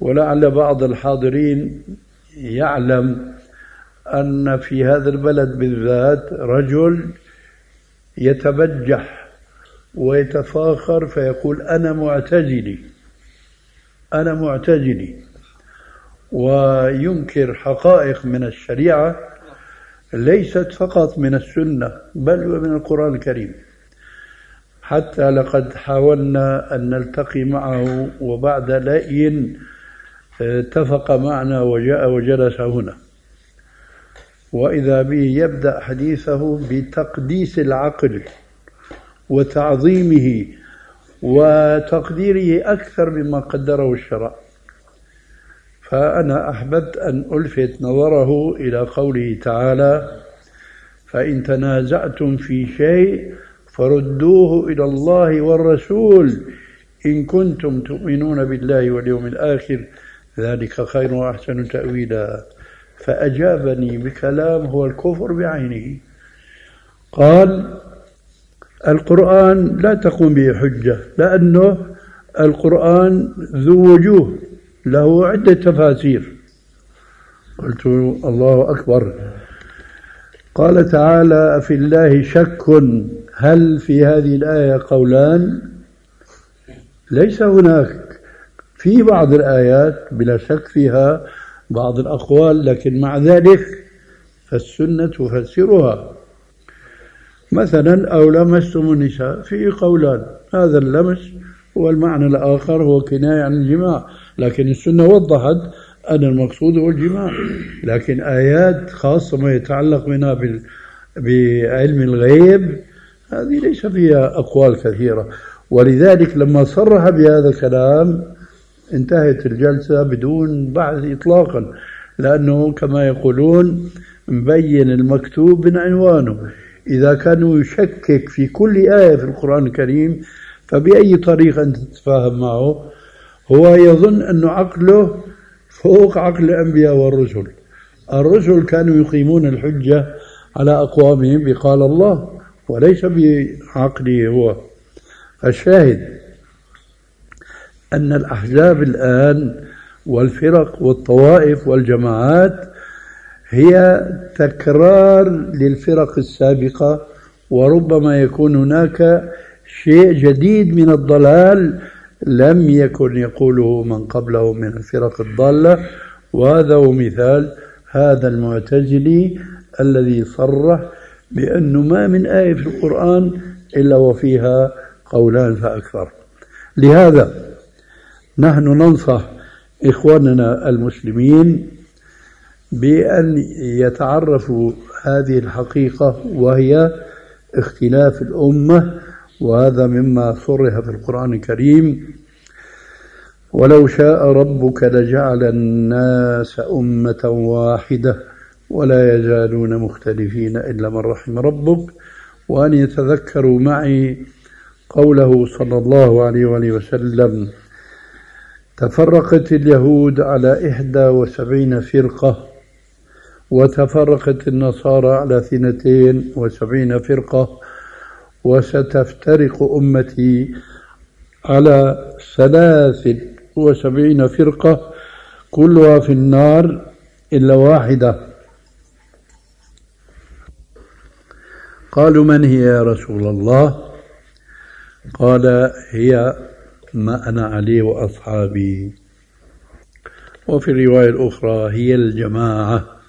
ولعل بعض الحاضرين يعلم أن في هذا البلد بالذات رجل يتبجح ويتفاخر فيقول أنا معتزلي أنا معتزلي. وينكر حقائق من الشريعة ليست فقط من السنة بل ومن القرآن الكريم. حتى لقد حاولنا أن نلتقي معه وبعد لأي اتفق معنا وجاء وجلس هنا. وإذا به يبدأ حديثه بتقديس العقل وتعظيمه وتقديره أكثر مما قدره الشرع. فأنا أحببت أن ألفت نظره إلى قوله تعالى فإن تنازعتم في شيء فردوه إلى الله والرسول إن كنتم تؤمنون بالله واليوم الآخر ذلك خير وأحسن تأويلا. فأجابني بكلام هو الكفر بعينه. قال القرآن لا تقوم به حجة لأنه القرآن ذو وجوه له عدة تفاسير. قلت الله أكبر. قال تعالى في الله شك هل في هذه الآية قولان؟ ليس هناك. في بعض الآيات بلا شك فيها بعض الأقوال لكن مع ذلك فالسنة تفسرها. مثلا أو لمستم النساء. في قولان هذا اللمس والمعنى الآخر هو كناية عن الجماع. لكن السنة وضحت أن المقصود هو الجماع. لكن آيات خاصة ما يتعلق منها بعلم الغيب هذه ليس فيها أقوال كثيرة. ولذلك لما صرح بهذا الكلام انتهت الجلسة بدون بحث إطلاقا لأنه كما يقولون مبين المكتوب من عنوانه إذا كان يشكك في كل آية في القرآن الكريم فبأي طريقة أنت تتفاهم معه؟ هو يظن أن عقله فوق عقل الأنبياء والرسل. الرسل كانوا يقيمون الحجة على أقوامهم بقال الله وليس بعقله هو. الشاهد أن الأحزاب الآن والفرق والطوائف والجماعات هي تكرار للفرق السابقة وربما يكون هناك شيء جديد من الضلال لم يكن يقوله من قبله من الفرق الضالة. وهذا هو مثال هذا المعتزلي الذي صرح بأنه ما من آية في القرآن إلا وفيها قولان فأكثر. لهذا نحن ننصح إخواننا المسلمين بأن يتعرفوا هذه الحقيقة وهي اختلاف الأمة وهذا مما صرح في القرآن الكريم ولو شاء ربك لجعل الناس أمة واحدة ولا يزالون مختلفين إلا من رحم ربك. وأن يتذكروا معي قوله صلى الله عليه وآله وسلم تفرقت اليهود على إحدى وسبعين فرقة وتفرقت النصارى على اثنتين وسبعين فرقة وستفترق أمتي على ثلاث وسبعين فرقة كلها في النار إلا واحدة. قالوا من هي يا رسول الله؟ قال هي ما أنا عليه وأصحابي. وفي الرواية الأخرى هي الجماعة.